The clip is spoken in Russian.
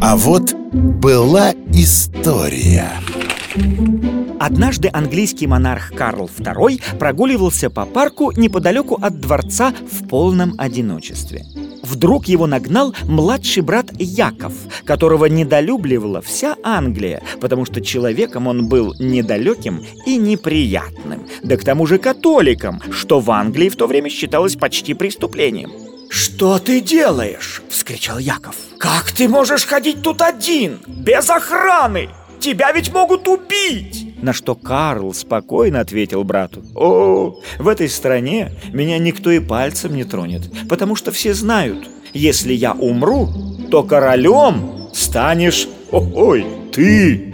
А вот была история. Однажды английский монарх Карл II прогуливался по парку неподалеку от дворца в полном одиночестве. Вдруг его нагнал младший брат Яков, которого недолюбливала вся Англия, потому что человеком он был недалеким и неприятным, да к тому же католиком, что в Англии в то время считалось почти преступлением. «Что ты делаешь?» — вскричал Яков. «Как ты можешь ходить тут один, без охраны? Тебя ведь могут убить!» На что Карл спокойно ответил брату. «О, в этой стране меня никто и пальцем не тронет, потому что все знают, если я умру, то королем станешь, ой, ты!»